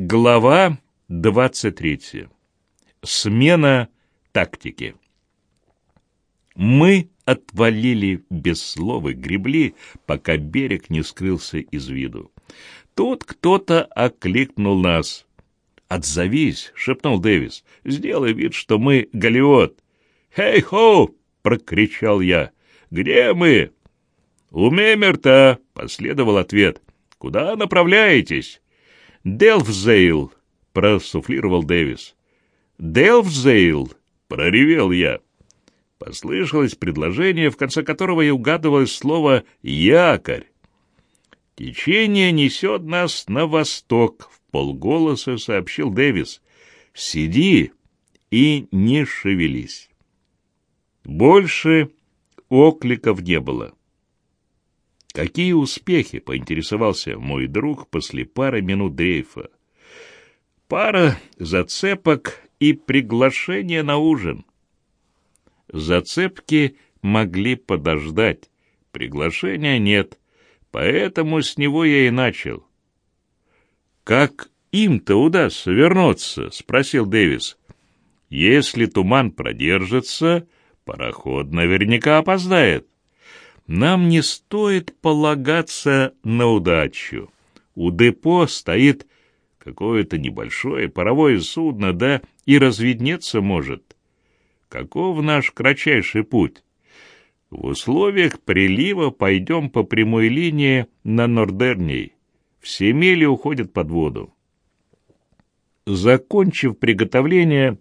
Глава 23. Смена тактики. Мы отвалили без слова, гребли, пока берег не скрылся из виду. Тут кто-то окликнул нас. «Отзовись!» — шепнул Дэвис. «Сделай вид, что мы Голливуд!» «Хей-хоу!» — прокричал я. «Где мы?» «У Мемерта!» — последовал ответ. «Куда направляетесь?» «Делфзейл!» — просуфлировал Дэвис. «Делфзейл!» — проревел я. Послышалось предложение, в конце которого и угадывалось слово «якорь». «Течение несет нас на восток», — в полголоса сообщил Дэвис. «Сиди и не шевелись». Больше окликов не было. «Какие успехи?» — поинтересовался мой друг после пары минут дрейфа. «Пара зацепок и приглашение на ужин». Зацепки могли подождать, приглашения нет, поэтому с него я и начал. «Как им-то удастся вернуться?» — спросил Дэвис. «Если туман продержится, пароход наверняка опоздает». Нам не стоит полагаться на удачу. У депо стоит какое-то небольшое паровое судно, да и разведнеться может. Каков наш кратчайший путь? В условиях прилива пойдем по прямой линии на Нордерней. Все мили уходят под воду. Закончив приготовление,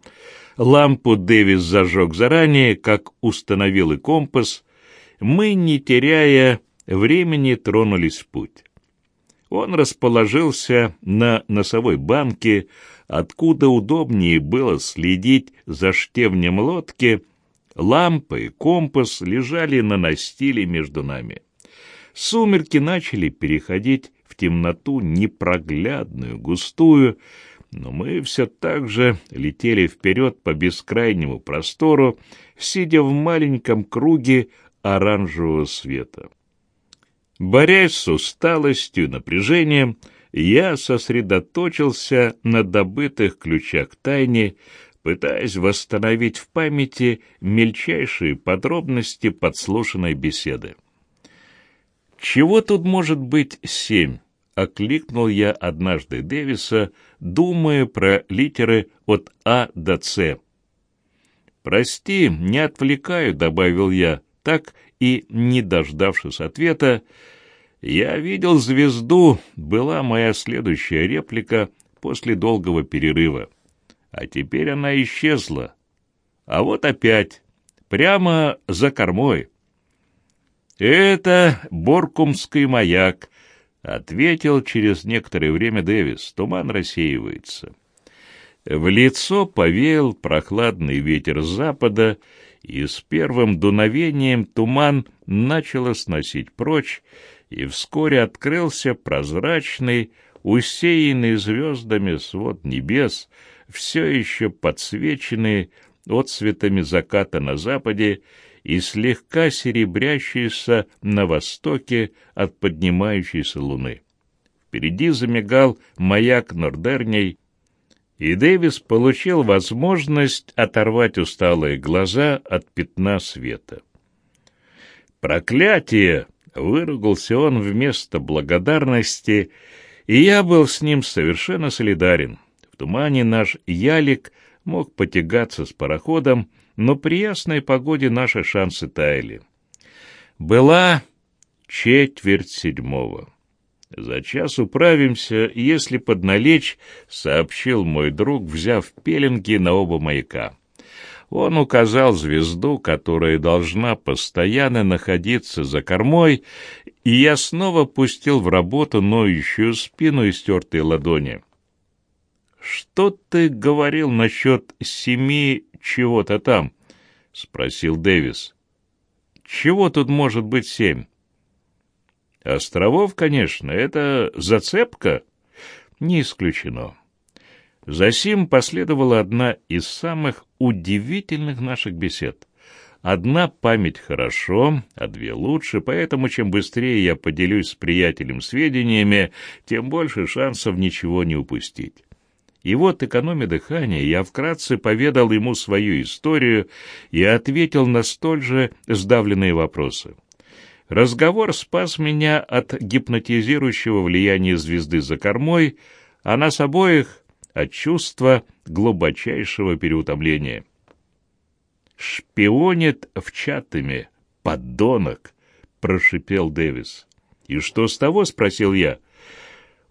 лампу Дэвис зажег заранее, как установил и компас, мы, не теряя времени, тронулись в путь. Он расположился на носовой банке, откуда удобнее было следить за штевнем лодки. Лампа и компас лежали на настиле между нами. Сумерки начали переходить в темноту непроглядную, густую, но мы все так же летели вперед по бескрайнему простору, сидя в маленьком круге оранжевого света. Борясь с усталостью и напряжением, я сосредоточился на добытых ключах тайне, пытаясь восстановить в памяти мельчайшие подробности подслушанной беседы. «Чего тут может быть семь?» — окликнул я однажды Дэвиса, думая про литеры от А до С. «Прости, не отвлекаю», — добавил я, так и, не дождавшись ответа, «Я видел звезду» была моя следующая реплика после долгого перерыва. А теперь она исчезла. А вот опять, прямо за кормой. «Это Боркумский маяк», — ответил через некоторое время Дэвис. Туман рассеивается. В лицо повеял прохладный ветер запада, и с первым дуновением туман начало сносить прочь, и вскоре открылся прозрачный, усеянный звездами свод небес, все еще подсвеченный отцветами заката на западе и слегка серебрящийся на востоке от поднимающейся луны. Впереди замигал маяк Нордерней, и Дэвис получил возможность оторвать усталые глаза от пятна света. «Проклятие!» — выругался он вместо благодарности, и я был с ним совершенно солидарен. В тумане наш ялик мог потягаться с пароходом, но при ясной погоде наши шансы таяли. Была четверть седьмого. «За час управимся, если подналечь», — сообщил мой друг, взяв пеленги на оба маяка. Он указал звезду, которая должна постоянно находиться за кормой, и я снова пустил в работу ноющую спину и стертые ладони. «Что ты говорил насчет семи чего-то там?» — спросил Дэвис. «Чего тут может быть семь?» Островов, конечно, это зацепка? Не исключено. Засим последовала одна из самых удивительных наших бесед. Одна память хорошо, а две лучше, поэтому чем быстрее я поделюсь с приятелем сведениями, тем больше шансов ничего не упустить. И вот, экономя дыхание, я вкратце поведал ему свою историю и ответил на столь же сдавленные вопросы. Разговор спас меня от гипнотизирующего влияния звезды за кормой, а нас обоих — от чувства глубочайшего переутомления. «Шпионит в чатами, подонок!» — прошипел Дэвис. «И что с того?» — спросил я.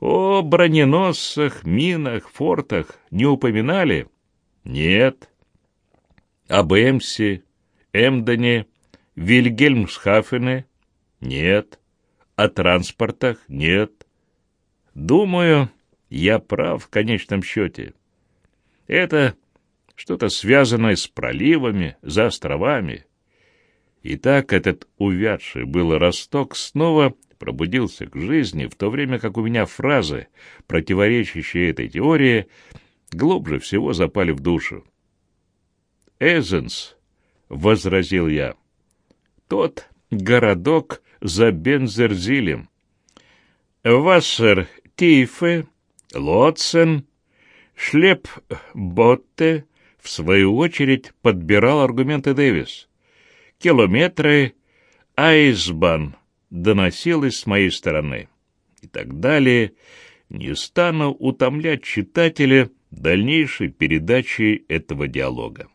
О броненосцах, минах, фортах не упоминали? Нет. Об Эмсе, Эмдоне, Вильгельмсхафене? Нет. О транспортах? Нет. Думаю, я прав в конечном счете. Это что-то связанное с проливами, за островами. И так этот увядший был росток снова пробудился к жизни, в то время как у меня фразы, противоречащие этой теории, глубже всего запали в душу. «Эзенс», — возразил я, — «тот городок за Бензерзилем. Вассер Тифе, Лотсен, Шлеп-Ботте, в свою очередь, подбирал аргументы Дэвис. Километры, Айсбан, доносилось с моей стороны. И так далее. Не стану утомлять читателя дальнейшей передачей этого диалога.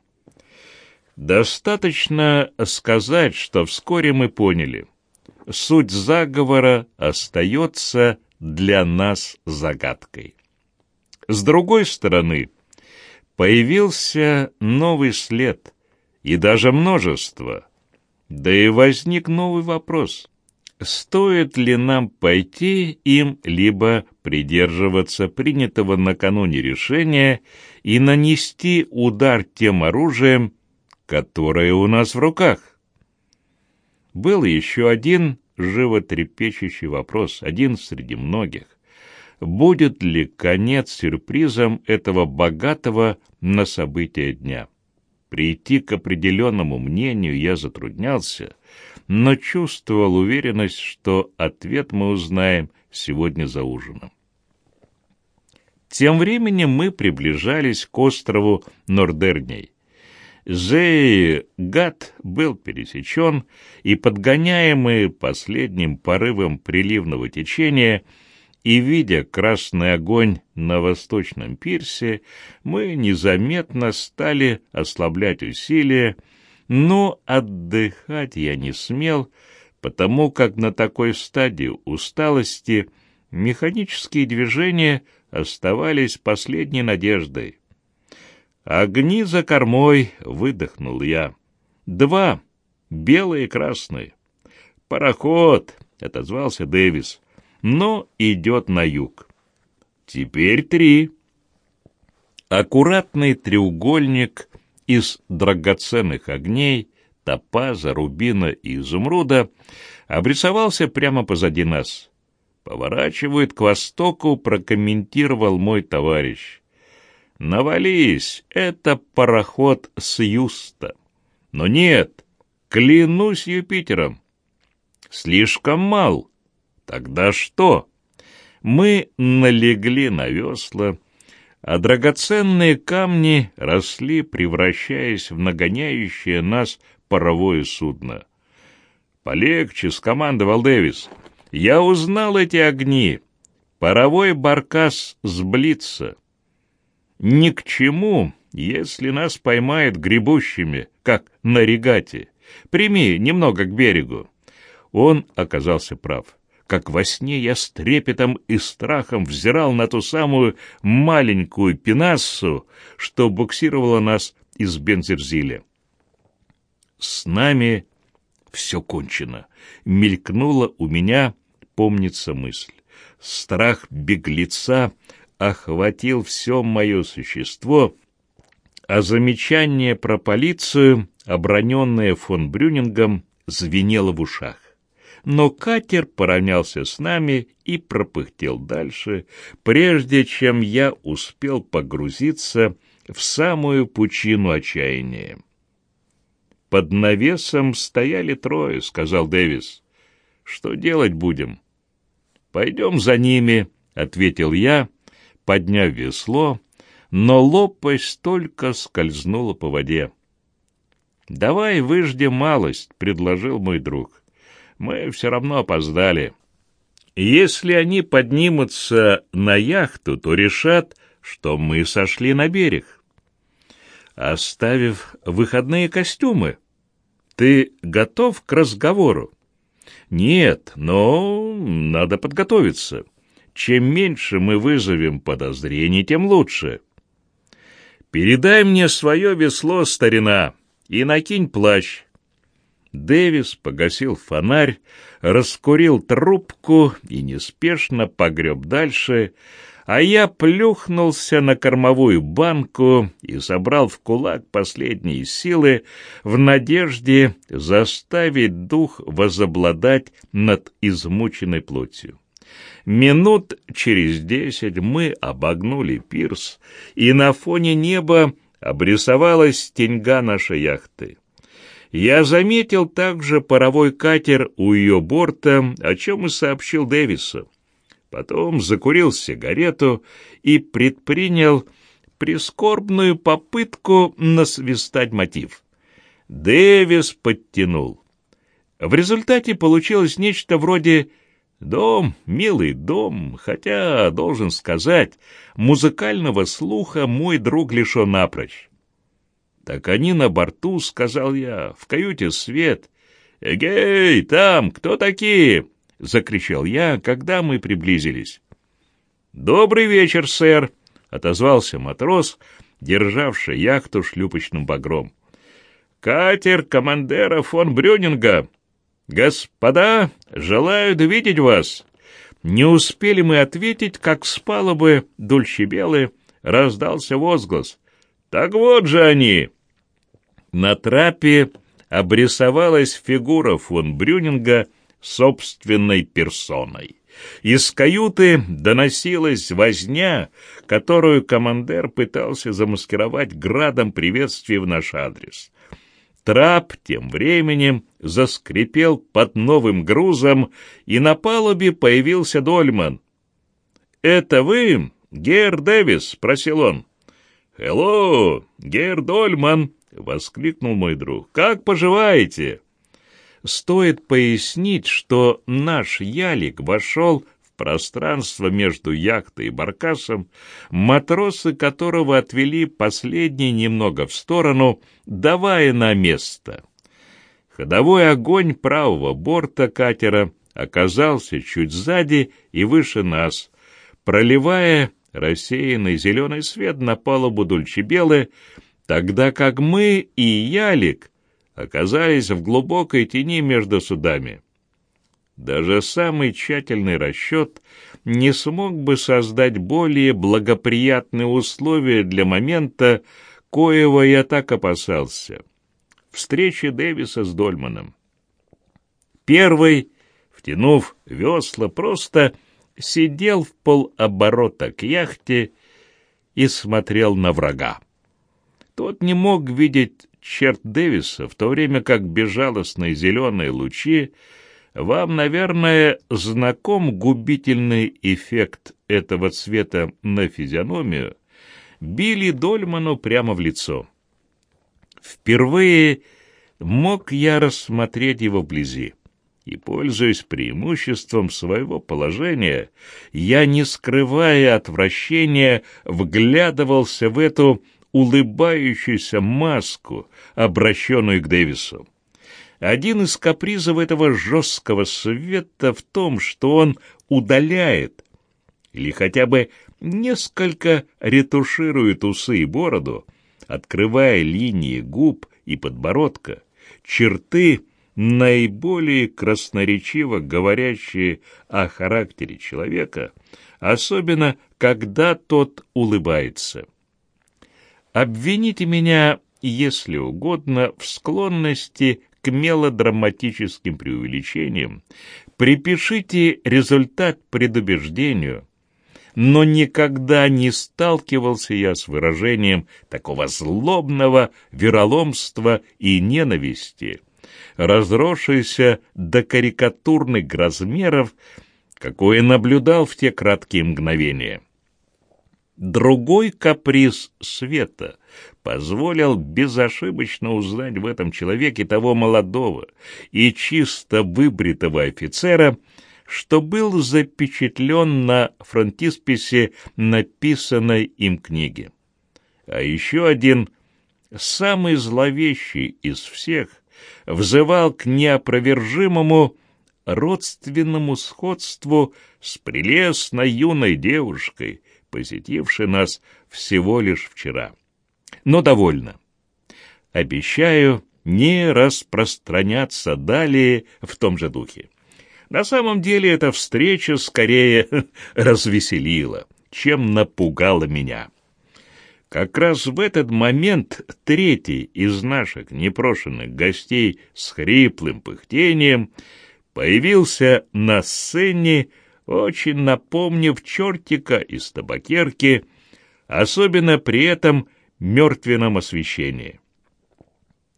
Достаточно сказать, что вскоре мы поняли, суть заговора остается для нас загадкой. С другой стороны, появился новый след, и даже множество. Да и возник новый вопрос стоит ли нам пойти им, либо придерживаться принятого накануне решения и нанести удар тем оружием, которое у нас в руках. Был еще один животрепещущий вопрос, один среди многих. Будет ли конец сюрпризом этого богатого на события дня? Прийти к определенному мнению я затруднялся, но чувствовал уверенность, что ответ мы узнаем сегодня за ужином. Тем временем мы приближались к острову Нордерней. Зей-Гат был пересечен, и, подгоняемые последним порывом приливного течения и видя красный огонь на восточном пирсе, мы незаметно стали ослаблять усилия, но отдыхать я не смел, потому как на такой стадии усталости механические движения оставались последней надеждой. «Огни за кормой!» — выдохнул я. «Два, белые и красные». «Пароход!» — отозвался Дэвис. «Но идет на юг». «Теперь три». Аккуратный треугольник из драгоценных огней, топаза, рубина и изумруда обрисовался прямо позади нас. «Поворачивает к востоку», — прокомментировал мой товарищ. «Навались, это пароход с Юста». «Но нет, клянусь Юпитером». «Слишком мал». «Тогда что?» Мы налегли на весла, — а драгоценные камни росли, превращаясь в нагоняющее нас паровое судно. «Полегче», — скомандовал Дэвис. «Я узнал эти огни. Паровой баркас сблится. Ни к чему, если нас поймает гребущими, как на регате. Прими немного к берегу». Он оказался прав как во сне я с трепетом и страхом взирал на ту самую маленькую пенассу, что буксировала нас из Бензерзиля. «С нами все кончено», — мелькнула у меня, помнится мысль. Страх беглеца охватил все мое существо, а замечание про полицию, оброненное фон Брюнингом, звенело в ушах но катер поравнялся с нами и пропыхтел дальше, прежде чем я успел погрузиться в самую пучину отчаяния. Под навесом стояли трое, сказал Дэвис. Что делать будем? Пойдем за ними, ответил я, подняв весло, но лопасть только скользнула по воде. «Давай выждем малость», — предложил мой друг. «Мы все равно опоздали». Если они поднимутся на яхту, то решат, что мы сошли на берег. Оставив выходные костюмы, ты готов к разговору? Нет, но надо подготовиться. Чем меньше мы вызовем подозрений, тем лучше. Передай мне свое весло, старина, и накинь плащ. Дэвис погасил фонарь, раскурил трубку и неспешно погреб дальше, а я плюхнулся на кормовую банку и собрал в кулак последние силы в надежде заставить дух возобладать над измученной плотью. Минут через десять мы обогнули пирс, и на фоне неба обрисовалась теньга нашей яхты. Я заметил также паровой катер у ее борта, о чем и сообщил Дэвису. Потом закурил сигарету и предпринял прискорбную попытку насвистать мотив. Дэвис подтянул. В результате получилось нечто вроде «Дом, милый дом», хотя, должен сказать, музыкального слуха мой друг лишен напрочь. «Так они на борту», — сказал я, — «в каюте свет». «Эгей, там, кто такие?» — закричал я, когда мы приблизились. «Добрый вечер, сэр», — отозвался матрос, державший яхту шлюпочным багром. «Катер командера фон Брюнинга. Господа, желают видеть вас». Не успели мы ответить, как с палубы Дульчебелы раздался возглас. Так вот же они. На трапе обрисовалась фигура фон Брюнинга собственной персоной. Из каюты доносилась возня, которую командир пытался замаскировать градом приветствий в наш адрес. Трап тем временем заскрипел под новым грузом, и на палубе появился Дольман. «Это вы, Гер Дэвис?» — спросил он. «Хелло, Гер Дольман!» — воскликнул мой друг. «Как поживаете?» Стоит пояснить, что наш ялик вошел пространство между яхтой и баркасом, матросы которого отвели последний немного в сторону, давая на место. Ходовой огонь правого борта катера оказался чуть сзади и выше нас, проливая рассеянный зеленый свет на палубу Дульчебелы, тогда как мы и Ялик оказались в глубокой тени между судами. Даже самый тщательный расчет не смог бы создать более благоприятные условия для момента, коего я так опасался. Встречи Дэвиса с Дольманом. Первый, втянув весла, просто сидел в полоборота к яхте и смотрел на врага. Тот не мог видеть черт Дэвиса, в то время как безжалостные зеленые лучи вам, наверное, знаком губительный эффект этого цвета на физиономию, били Дольману прямо в лицо. Впервые мог я рассмотреть его вблизи и, пользуясь преимуществом своего положения, я, не скрывая отвращения, вглядывался в эту улыбающуюся маску, обращенную к Дэвису. Один из капризов этого жесткого света в том, что он удаляет или хотя бы несколько ретуширует усы и бороду, открывая линии губ и подбородка, черты, наиболее красноречиво говорящие о характере человека, особенно когда тот улыбается. Обвините меня, если угодно, в склонности к мелодраматическим преувеличениям, припишите результат предубеждению, но никогда не сталкивался я с выражением такого злобного вероломства и ненависти, разросшейся до карикатурных размеров, какое наблюдал в те краткие мгновения. Другой каприз света позволил безошибочно узнать в этом человеке того молодого и чисто выбритого офицера, что был запечатлен на фронтисписе написанной им книги. А еще один, самый зловещий из всех, взывал к неопровержимому родственному сходству с прелестной юной девушкой, посетившей нас всего лишь вчера. Но довольно. Обещаю не распространяться далее в том же духе. На самом деле эта встреча скорее развеселила, чем напугала меня. Как раз в этот момент третий из наших непрошенных гостей с хриплым пыхтением появился на сцене, очень напомнив чертика из табакерки, особенно при этом мертвенном освещении.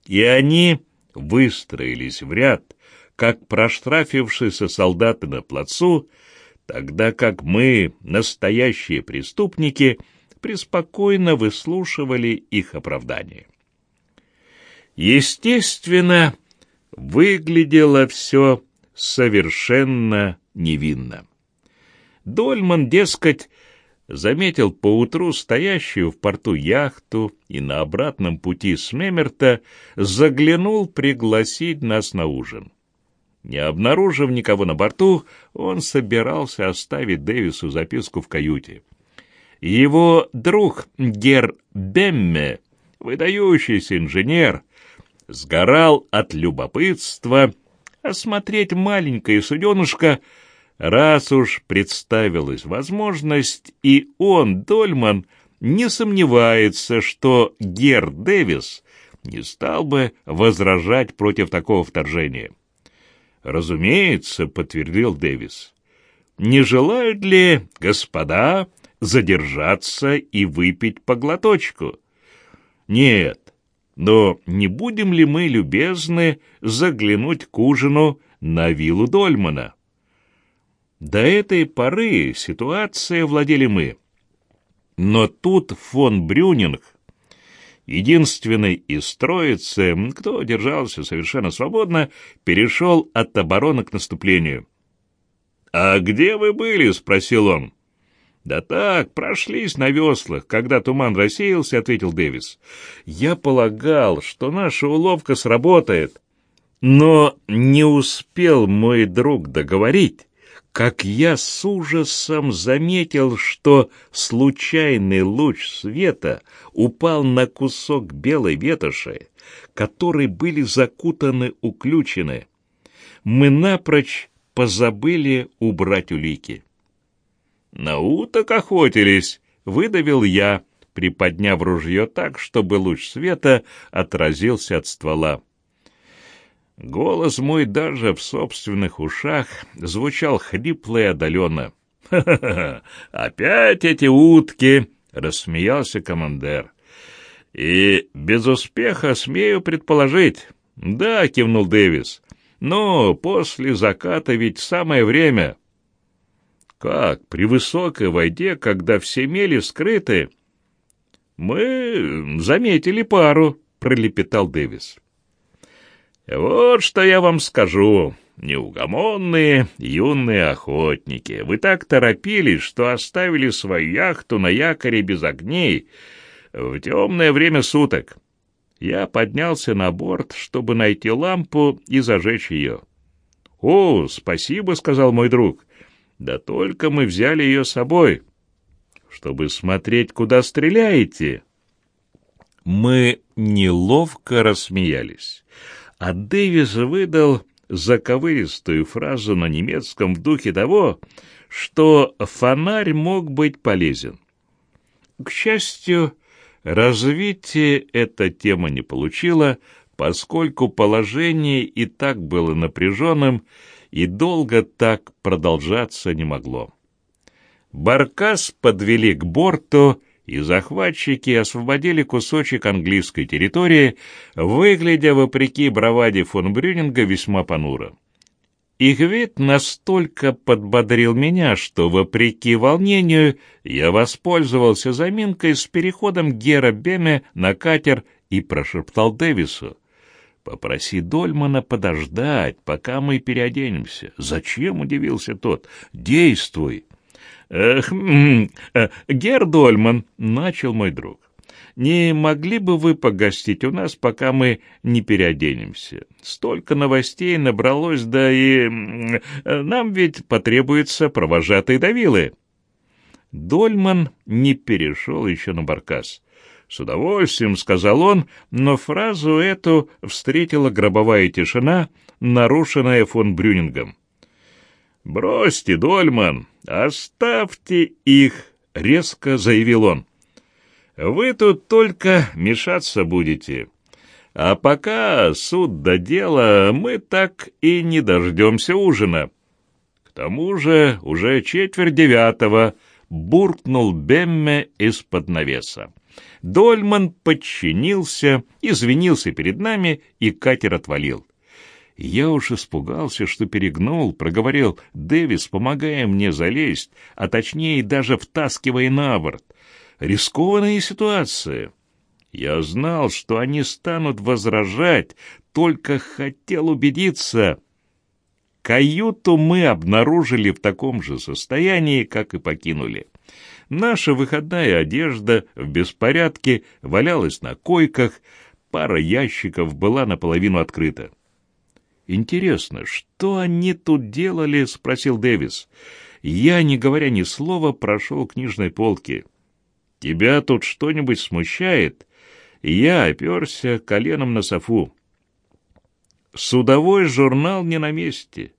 И они выстроились в ряд, как проштрафившиеся солдаты на плацу, тогда как мы, настоящие преступники, преспокойно выслушивали их оправдание. Естественно, выглядело все совершенно невинно. Дольман, дескать, заметил поутру стоящую в порту яхту и на обратном пути с Мемерта заглянул пригласить нас на ужин. Не обнаружив никого на борту, он собирался оставить Дэвису записку в каюте. Его друг Гер Бемме, выдающийся инженер, сгорал от любопытства осмотреть маленькое суденышко, раз уж представилась возможность, и он, Дольман, не сомневается, что Гер Дэвис не стал бы возражать против такого вторжения. «Разумеется», — подтвердил Дэвис. «Не желают ли господа задержаться и выпить по глоточку?» «Нет, но не будем ли мы любезны заглянуть к ужину на виллу Дольмана?» До этой поры ситуация владели мы. Но тут фон Брюнинг единственный из троицы, кто держался совершенно свободно, перешел от обороны к наступлению. «А где вы были?» — спросил он. «Да так, прошлись на веслах, когда туман рассеялся», — ответил Дэвис. «Я полагал, что наша уловка сработает, но не успел мой друг договорить» как я с ужасом заметил, что случайный луч света упал на кусок белой ветоши, которой были закутаны уключены. Мы напрочь позабыли убрать улики. «На уток охотились!» — выдавил я, приподняв ружье так, чтобы луч света отразился от ствола. Голос мой даже в собственных ушах звучал хрипло и отдаленно. «Ха-ха-ха! Опять эти утки!» — рассмеялся командир. «И без успеха смею предположить». «Да», — кивнул Дэвис. «Но после заката ведь самое время». «Как? При высокой воде, когда все мели скрыты?» «Мы заметили пару», — пролепетал Дэвис. «Вот что я вам скажу, неугомонные юные охотники. Вы так торопились, что оставили свою яхту на якоре без огней в темное время суток. Я поднялся на борт, чтобы найти лампу и зажечь ее. «О, спасибо», — сказал мой друг. «Да только мы взяли ее с собой, чтобы смотреть, куда стреляете». Мы неловко рассмеялись а Дэвис выдал заковыристую фразу на немецком в духе того, что фонарь мог быть полезен. К счастью, развитие эта тема не получила, поскольку положение и так было напряженным и долго так продолжаться не могло. Баркас подвели к борту, и захватчики освободили кусочек английской территории, выглядя, вопреки браваде фон Брюнинга, весьма понуро. Их вид настолько подбодрил меня, что, вопреки волнению, я воспользовался заминкой с переходом Гера Беме на катер и прошептал Дэвису. «Попроси Дольмана подождать, пока мы переоденемся». «Зачем?» — удивился тот. «Действуй». «Эх, э, Гер Дольман», — начал мой друг. «Не могли бы вы погостить у нас, пока мы не переоденемся? Столько новостей набралось, да и нам ведь потребуется провожатые давилы». Дольман не перешел еще на баркас. «С удовольствием», — сказал он, но фразу эту встретила гробовая тишина, нарушенная фон Брюнингом. «Бросьте, Дольман, оставьте их», — резко заявил он. «Вы тут только мешаться будете. А пока суд до дела, мы так и не дождемся ужина». К тому же уже четверть девятого буркнул Бемме из-под навеса. Дольман подчинился, извинился перед нами, и катер отвалил. Я уж испугался, что перегнул, проговорил «Дэвис, помогая мне залезть, а точнее даже втаскивая на борт. Рискованная ситуация». Я знал, что они станут возражать, только хотел убедиться. Каюту мы обнаружили в таком же состоянии, как и покинули. Наша выходная одежда в беспорядке валялась на койках, пара ящиков была наполовину открыта. «Интересно, что они тут делали?» — спросил Дэвис. Я, не говоря ни слова, прошел к книжной полке. «Тебя тут что-нибудь смущает?» Я оперся коленом на софу. Судовой журнал не на месте.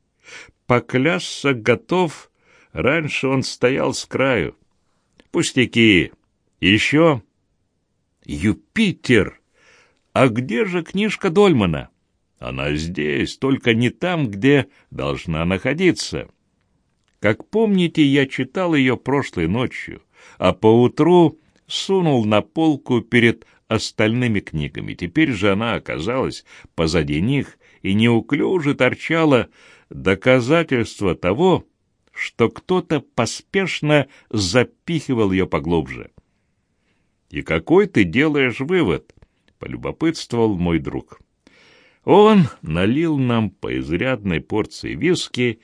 Поклясться готов. Раньше он стоял с краю. Пустяки. Еще? Юпитер! А где же книжка Дольмана? Она здесь, только не там, где должна находиться. Как помните, я читал ее прошлой ночью, а поутру сунул на полку перед остальными книгами. Теперь же она оказалась позади них и неуклюже торчала доказательство того, что кто-то поспешно запихивал ее поглубже. «И какой ты делаешь вывод?» — полюбопытствовал мой друг. Он налил нам по изрядной порции виски,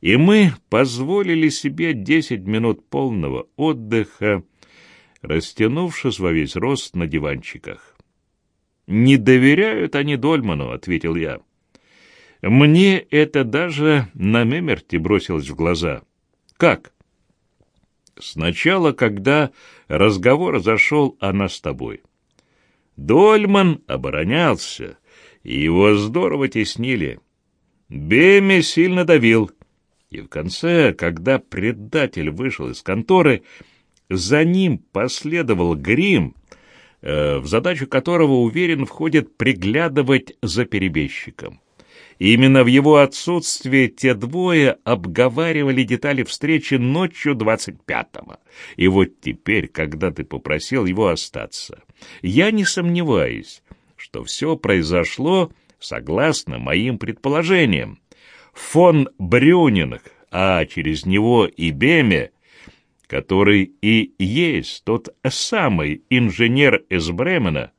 и мы позволили себе десять минут полного отдыха, растянувшись во весь рост на диванчиках. «Не доверяют они Дольману», — ответил я. «Мне это даже на мемерти бросилось в глаза». «Как?» «Сначала, когда разговор зашел о нас с тобой. Дольман оборонялся» и его здорово теснили. Беми сильно давил. И в конце, когда предатель вышел из конторы, за ним последовал грим, э, в задачу которого, уверен, входит приглядывать за перебежчиком. именно в его отсутствие те двое обговаривали детали встречи ночью двадцать пятого. И вот теперь, когда ты попросил его остаться, я не сомневаюсь, что все произошло согласно моим предположениям. Фон Брюнинг, а через него и Беме, который и есть тот самый инженер из Бремена,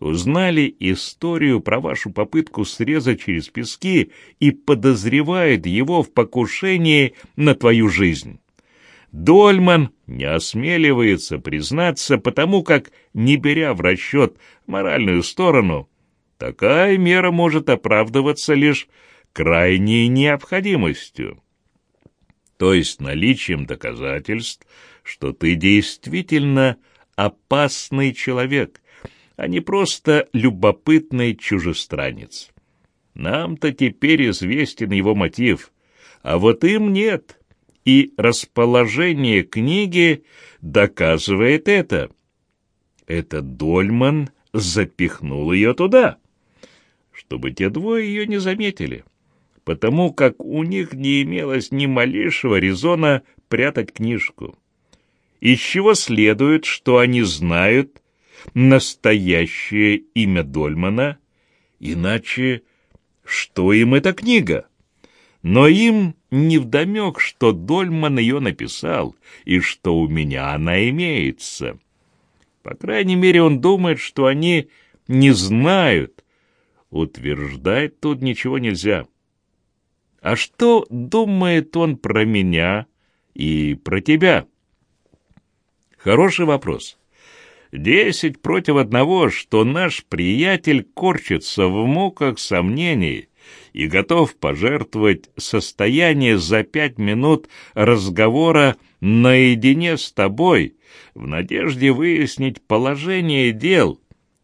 узнали историю про вашу попытку срезать через пески и подозревают его в покушении на твою жизнь. Дольман не осмеливается признаться, потому как, не беря в расчет моральную сторону, такая мера может оправдываться лишь крайней необходимостью, то есть наличием доказательств, что ты действительно опасный человек, а не просто любопытный чужестранец. Нам-то теперь известен его мотив, а вот им нет и расположение книги доказывает это. Этот Дольман запихнул ее туда, чтобы те двое ее не заметили. потому как у них не имелось ни малейшего резона прятать книжку. Из чего следует, что они знают настоящее имя Дольмана, иначе что им эта книга? Но им невдомек, что Дольман ее написал и что у меня она имеется. По крайней мере, он думает, что они не знают. Утверждать тут ничего нельзя. А что думает он про меня и про тебя? Хороший вопрос. Десять против одного, что наш приятель корчится в муках сомнений и готов пожертвовать состояние за пять минут разговора наедине с тобой в надежде выяснить положение дел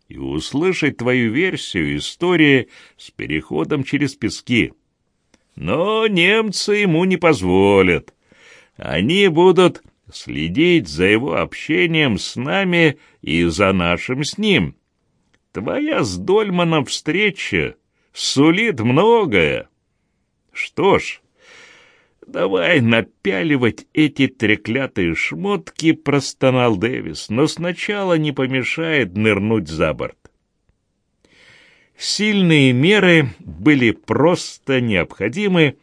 и услышать твою версию истории с переходом через пески. Но немцы ему не позволят. Они будут следить за его общением с нами и за нашим с ним. Твоя с Дольманом встреча сулит многое. Что ж, давай напяливать эти треклятые шмотки, простонал Дэвис, но сначала не помешает нырнуть за борт. Сильные меры были просто необходимы,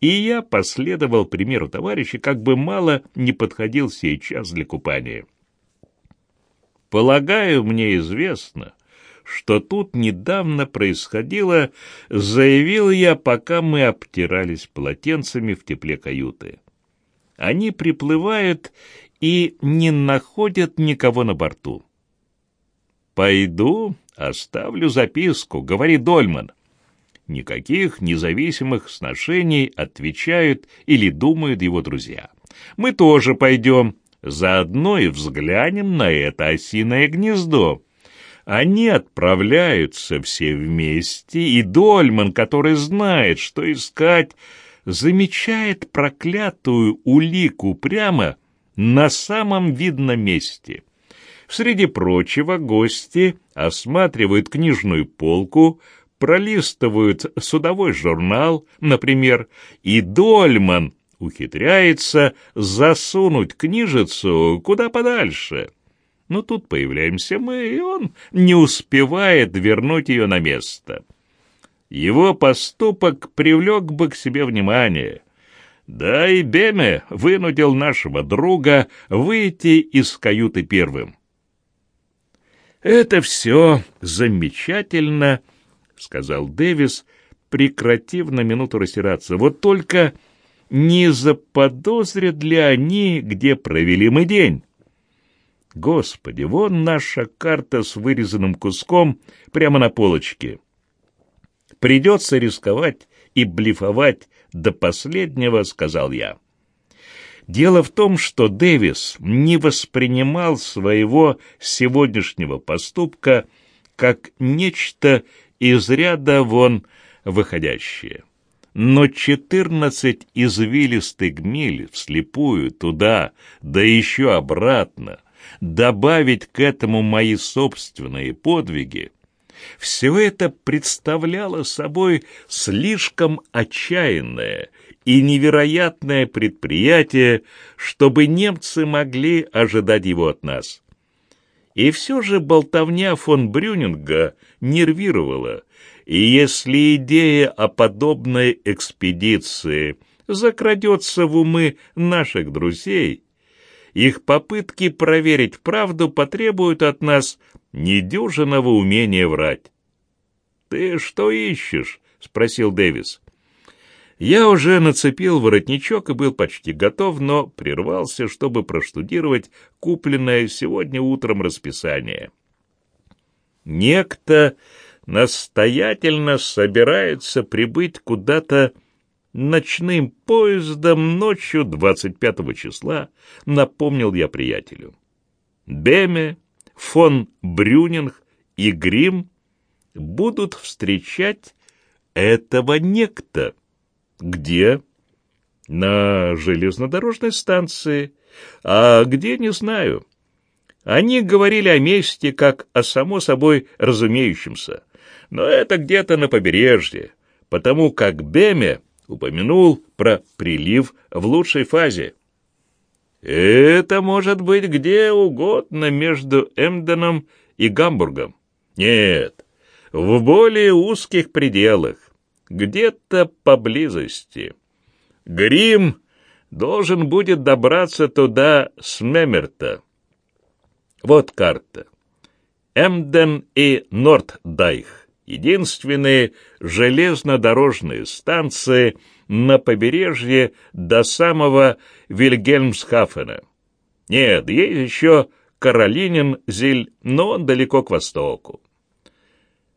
и я последовал примеру товарища, как бы мало не подходил сейчас для купания. Полагаю, мне известно, что тут недавно происходило, заявил я, пока мы обтирались полотенцами в тепле каюты. Они приплывают и не находят никого на борту. «Пойду, оставлю записку», — говорит Дольман. Никаких независимых сношений отвечают или думают его друзья. Мы тоже пойдем, заодно и взглянем на это осиное гнездо. Они отправляются все вместе, и Дольман, который знает, что искать, замечает проклятую улику прямо на самом видном месте. Среди прочего гости осматривают книжную полку, пролистывают судовой журнал, например, и Дольман ухитряется засунуть книжицу куда подальше. Но тут появляемся мы, и он не успевает вернуть ее на место. Его поступок привлек бы к себе внимание. Да и Беме вынудил нашего друга выйти из каюты первым. Это все замечательно —— сказал Дэвис, прекратив на минуту растираться. «Вот только не заподозрят ли они, где провели мы день?» «Господи, вон наша карта с вырезанным куском прямо на полочке. Придется рисковать и блефовать до последнего», — сказал я. Дело в том, что Дэвис не воспринимал своего сегодняшнего поступка как нечто из ряда вон выходящие. Но четырнадцать извилистых миль вслепую туда, да еще обратно, добавить к этому мои собственные подвиги, все это представляло собой слишком отчаянное и невероятное предприятие, чтобы немцы могли ожидать его от нас. И все же болтовня фон Брюнинга нервировала, и если идея о подобной экспедиции закрадется в умы наших друзей, их попытки проверить правду потребуют от нас недюжинного умения врать. «Ты что ищешь?» — спросил Дэвис. Я уже нацепил воротничок и был почти готов, но прервался, чтобы проштудировать купленное сегодня утром расписание. Некто настоятельно собирается прибыть куда-то ночным поездом ночью 25 числа, напомнил я приятелю. Беме, фон Брюнинг и Грим будут встречать этого некто. Где? На железнодорожной станции. А где, не знаю. Они говорили о месте как о само собой разумеющемся. Но это где-то на побережье. потому как Беме упомянул про прилив в лучшей фазе. Это может быть где угодно между Эмденом и Гамбургом. Нет, в более узких пределах, где-то поблизости. Грим должен будет добраться туда с Мемерта. Вот карта. Эмден и Норддайх — единственные железнодорожные станции на побережье до самого Вильгельмсхафена. Нет, есть еще Каролинин-Зиль, но он далеко к востоку.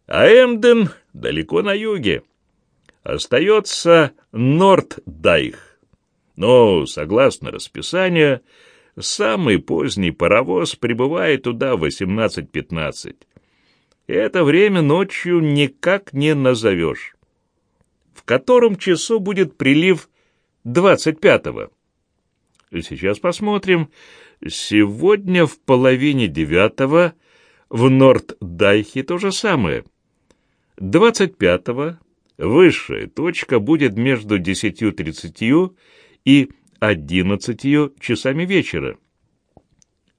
А Эмден далеко на юге. Остается Норддайх. Но, согласно расписанию, Самый поздний паровоз прибывает туда в 18.15. Это время ночью никак не назовешь. В котором часу будет прилив 25-го? Сейчас посмотрим. Сегодня в половине девятого в Норддайхе то же самое. 25-го высшая точка будет между 10.30 и одиннадцатью часами вечера.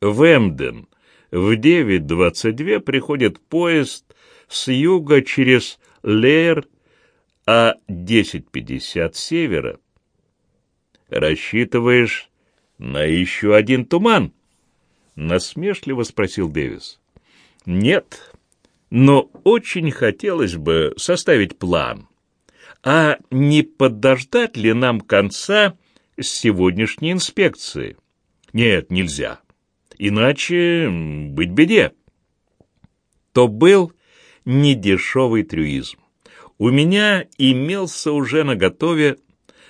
В Эмден в 9.22 приходит поезд с юга через Лейер, а 10.50 с севера. «Рассчитываешь на еще один туман?» — насмешливо спросил Дэвис. «Нет, но очень хотелось бы составить план. А не подождать ли нам конца сегодняшней инспекции. Нет, нельзя. Иначе быть беде. То был недешевый трюизм. У меня имелся уже наготове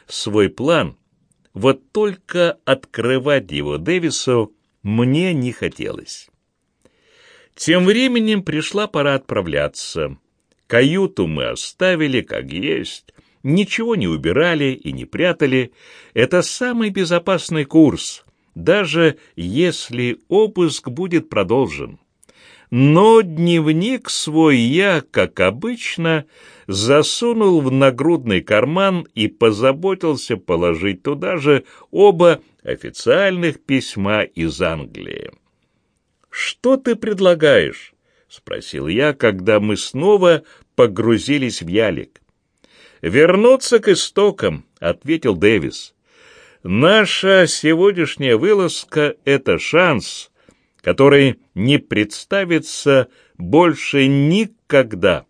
свой план, вот только открывать его Дэвису мне не хотелось. Тем временем пришла пора отправляться. Каюту мы оставили как есть, ничего не убирали и не прятали. Это самый безопасный курс, даже если обыск будет продолжен. Но дневник свой я, как обычно, засунул в нагрудный карман и позаботился положить туда же оба официальных письма из Англии. «Что ты предлагаешь?» — спросил я, когда мы снова погрузились в ялик. «Вернуться к истокам», — ответил Дэвис. «Наша сегодняшняя вылазка — это шанс, который не представится больше никогда.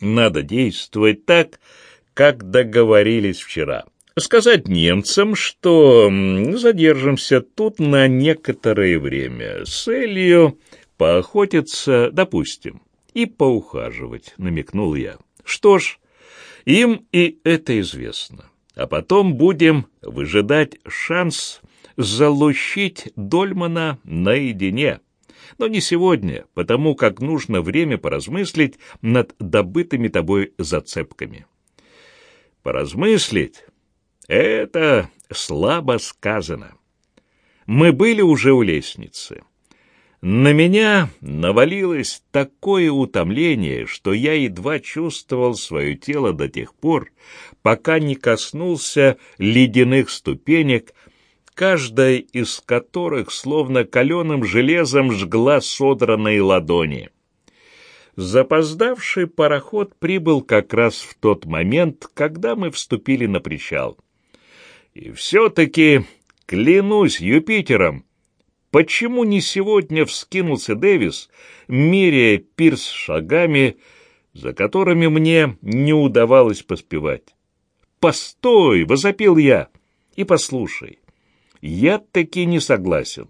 Надо действовать так, как договорились вчера. Сказать немцам, что задержимся тут на некоторое время с целью поохотиться, допустим, и поухаживать», — намекнул я. «Что ж, им и это известно. А потом будем выжидать шанс залущить Дольмана наедине. Но не сегодня, потому как нужно время поразмыслить над добытыми тобой зацепками. Поразмыслить — это слабо сказано. Мы были уже у лестницы. На меня навалилось такое утомление, что я едва чувствовал свое тело до тех пор, пока не коснулся ледяных ступенек, каждая из которых словно каленым железом жгла содранные ладони. Запоздавший пароход прибыл как раз в тот момент, когда мы вступили на причал. И все-таки, клянусь Юпитером, Почему не сегодня вскинулся Дэвис, меряя пирс шагами, за которыми мне не удавалось поспевать? «Постой!» — возопил я. «И послушай, я таки не согласен.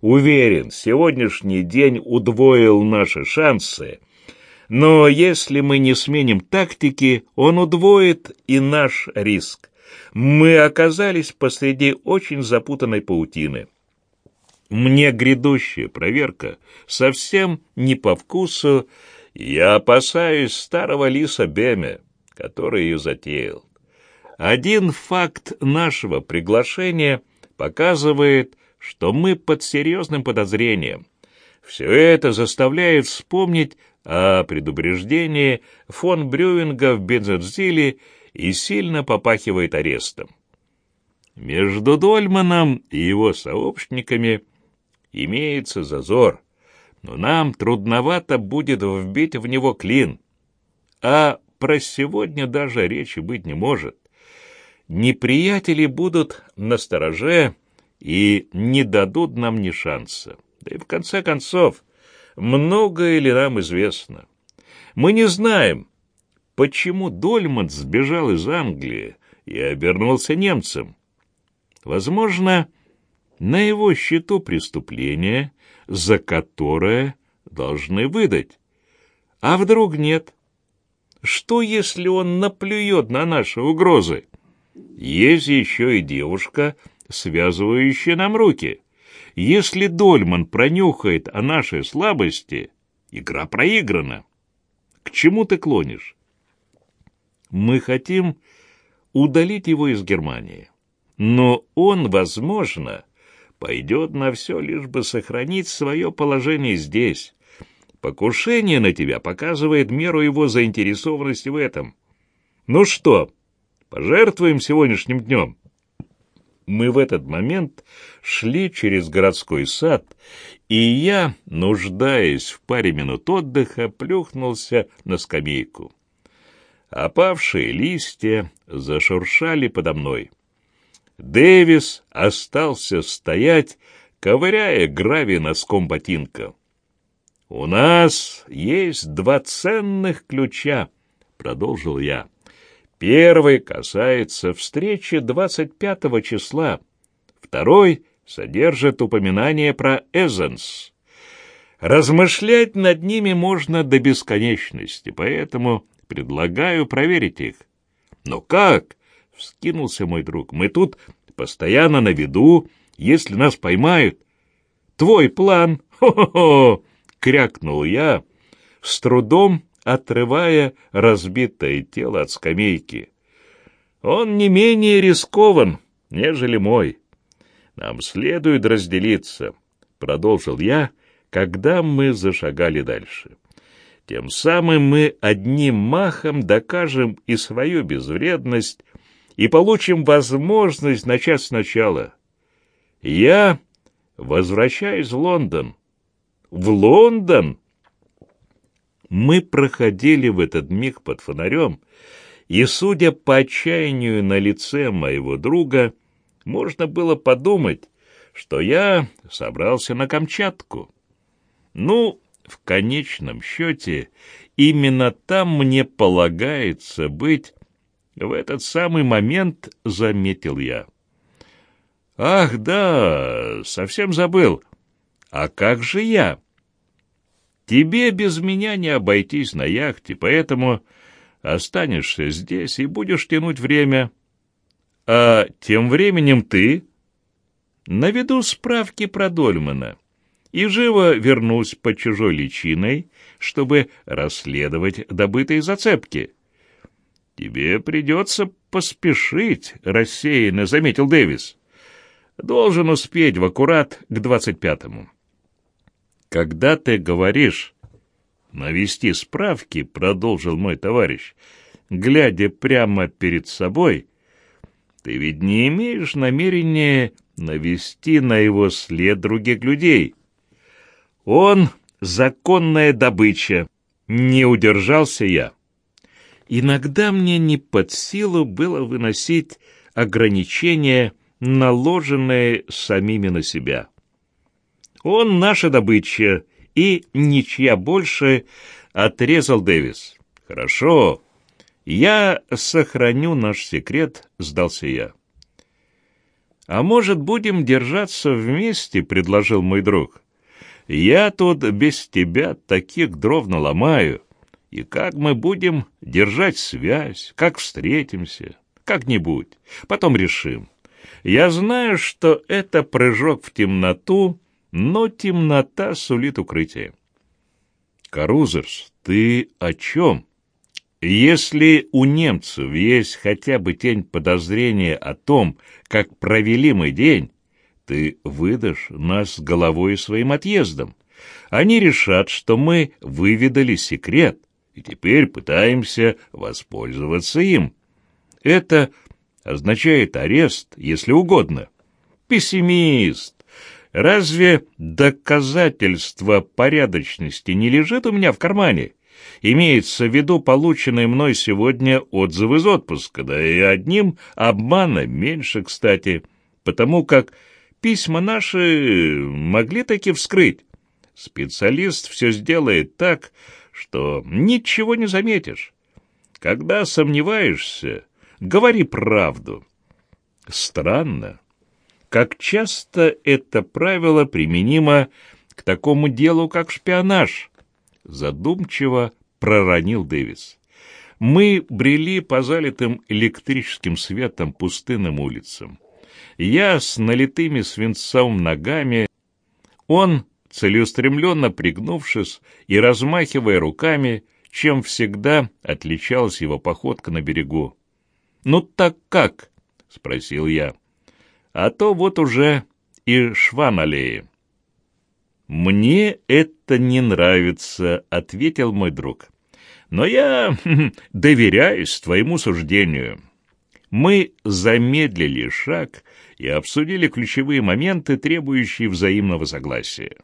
Уверен, сегодняшний день удвоил наши шансы, но если мы не сменим тактики, он удвоит и наш риск. Мы оказались посреди очень запутанной паутины». Мне грядущая проверка совсем не по вкусу, я опасаюсь старого лиса Беме, который ее затеял. Один факт нашего приглашения показывает, что мы под серьезным подозрением. Все это заставляет вспомнить о предупреждении фон Брюинга в Бензензиле и сильно попахивает арестом. Между Дольманом и его сообщниками имеется зазор, но нам трудновато будет вбить в него клин. А про сегодня даже речи быть не может. Неприятели будут настороже и не дадут нам ни шанса. Да и в конце концов, многое ли нам известно. Мы не знаем, почему Дольман сбежал из Англии и обернулся немцем. Возможно, на его счету преступление, за которое должны выдать. А вдруг нет? Что, если он наплюет на наши угрозы? Есть еще и девушка, связывающая нам руки. Если Дольман пронюхает о нашей слабости, игра проиграна. К чему ты клонишь? Мы хотим удалить его из Германии. Но он, возможно, пойдет на все, лишь бы сохранить свое положение здесь. Покушение на тебя показывает меру его заинтересованности в этом. Ну что, пожертвуем сегодняшним днем? Мы в этот момент шли через городской сад, и я, нуждаясь в паре минут отдыха, плюхнулся на скамейку. Опавшие листья зашуршали подо мной. Дэвис остался стоять, ковыряя гравий носком ботинка. «У нас есть два ценных ключа», — продолжил я. Первый касается встречи 25 числа, второй содержит упоминание про Эзенс. Размышлять над ними можно до бесконечности, поэтому предлагаю проверить их. Но как? — вскинулся мой друг. Мы тут постоянно на виду, если нас поймают. Твой план! Хо-хо-хо! — крякнул я, с трудом отрывая разбитое тело от скамейки. Он не менее рискован, нежели мой. Нам следует разделиться, — продолжил я, когда мы зашагали дальше. Тем самым мы одним махом докажем и свою безвредность, и получим возможность начать сначала. Я возвращаюсь в Лондон. В Лондон? Мы проходили в этот миг под фонарем, и, судя по отчаянию на лице моего друга, можно было подумать, что я собрался на Камчатку. Ну, в конечном счете, именно там мне полагается быть. В этот самый момент заметил я. «Ах, да, совсем забыл. А как же я?» Тебе без меня не обойтись на яхте, поэтому останешься здесь и будешь тянуть время. А тем временем ты наведу справки про Дольмана и живо вернусь под чужой личиной, чтобы расследовать добытые зацепки. Тебе придется поспешить, рассеянно заметил Дэвис. Должен успеть в аккурат к двадцать пятому. Когда ты говоришь «навести справки», — продолжил мой товарищ, глядя прямо перед собой, ты ведь не имеешь намерения навести на его след других людей. Он — законная добыча. Не удержался я. Иногда мне не под силу было выносить ограничения, наложенные самими на себя. Он наша добыча, и ничья больше, отрезал Дэвис. Хорошо, я сохраню наш секрет, сдался я. А может, будем держаться вместе, предложил мой друг. Я тут без тебя таких дров наломаю. И как мы будем держать связь, как встретимся, как-нибудь, потом решим. Я знаю, что это прыжок в темноту, но темнота сулит укрытие. Карузерс, ты о чем? Если у немцев есть хотя бы тень подозрения о том, как провели мы день, ты выдашь нас головой своим отъездом. Они решат, что мы выведали секрет, и теперь пытаемся воспользоваться им. Это означает арест, если угодно. Пессимист. Разве доказательство порядочности не лежит у меня в кармане? Имеется в виду полученные мной сегодня отзывы из отпуска, да и одним обмана меньше, кстати, потому как письма наши могли таки вскрыть. Специалист все сделает так, что ничего не заметишь. Когда сомневаешься, говори правду. Странно, как часто это правило применимо к такому делу, как шпионаж, задумчиво проронил Дэвис. Мы брели по залитым электрическим светом пустынным улицам. Я с налитыми свинцом ногами, он, целеустремленно пригнувшись и размахивая руками, чем всегда отличалась его походка на берегу. «Ну так как?» — спросил я. «А то вот уже и шва на аллее». «Мне это не нравится», — ответил мой друг. «Но я доверяюсь твоему суждению». Мы замедлили шаг и обсудили ключевые моменты, требующие взаимного согласия.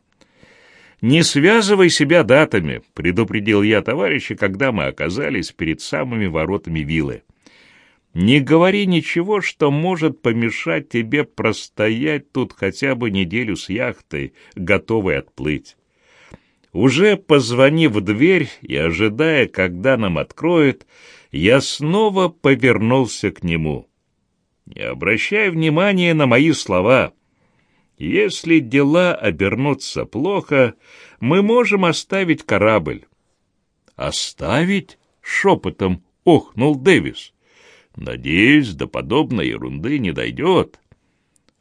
«Не связывай себя датами», — предупредил я товарища, когда мы оказались перед самыми воротами виллы. «Не говори ничего, что может помешать тебе простоять тут хотя бы неделю с яхтой, готовой отплыть». Уже позвонив в дверь и ожидая, когда нам откроют, я снова повернулся к нему. «Не обращай внимания на мои слова. Если дела обернутся плохо, мы можем оставить корабль». «Оставить?» — шепотом охнул Дэвис. «Надеюсь, до подобной ерунды не дойдет.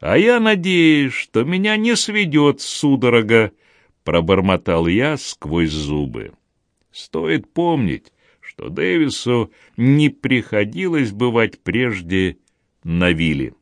А я надеюсь, что меня не сведет судорога, пробормотал я сквозь зубы. Стоит помнить, что Дэвису не приходилось бывать прежде на вилле.